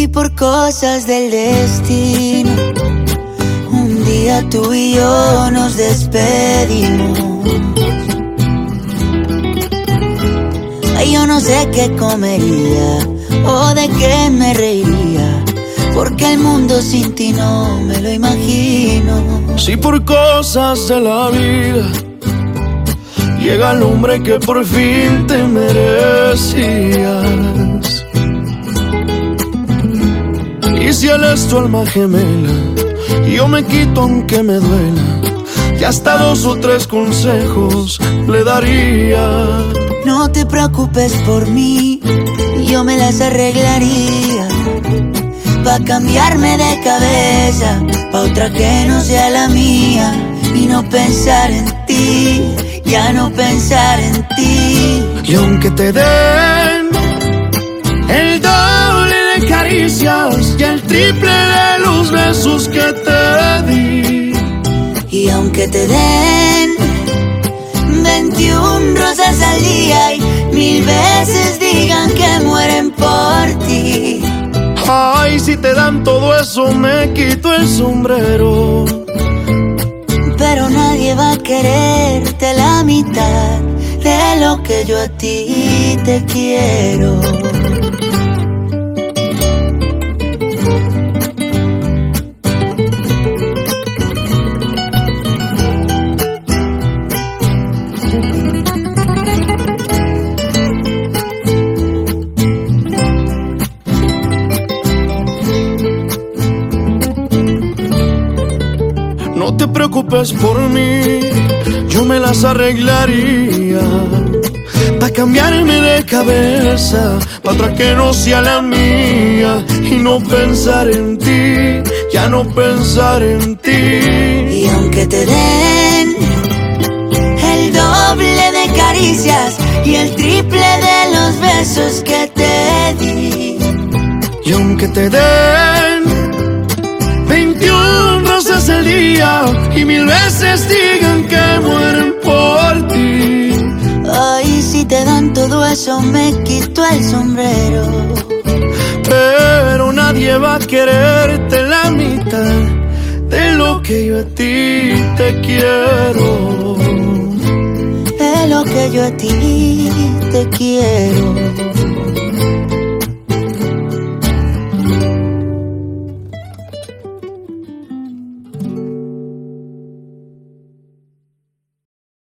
Si por cosas del destino un día tú y yo nos despedimos. Ay, yo no sé qué comería o de qué me reiría. Porque el mundo sin ti no me lo imagino. Si por cosas de la vida llega el hombre que por fin te merecías. Si él es tu alma gemela, yo me quito aunque me duela. Y hasta dos o tres consejos le daría. No te preocupes por mí, yo me las arreglaría. Pa' cambiarme de cabeza, pa' otra que no sea la mía. Y no pensar en ti, ya no pensar en ti. Y aunque te den caricias y el triple de los besos que te di. Y aunque te den 21 rosas al día y mil veces digan que mueren por ti. Ay, si te dan todo eso, me quito el sombrero. Pero nadie va a quererte la mitad de lo que yo a ti te quiero. No te preocupes por mí, yo me las arreglaría. Pa' cambiarme de cabeza, pa' otra que no sea la mía. Y no pensar en ti, ya no pensar en ti. Y aunque te den el doble de caricias y el triple de los besos que te di. Y aunque te den y mil veces digan que mueren por ti. Ay, si te dan todo eso, me quito el sombrero. Pero nadie va a quererte la mitad de lo que yo a ti te quiero. De lo que yo a ti te quiero.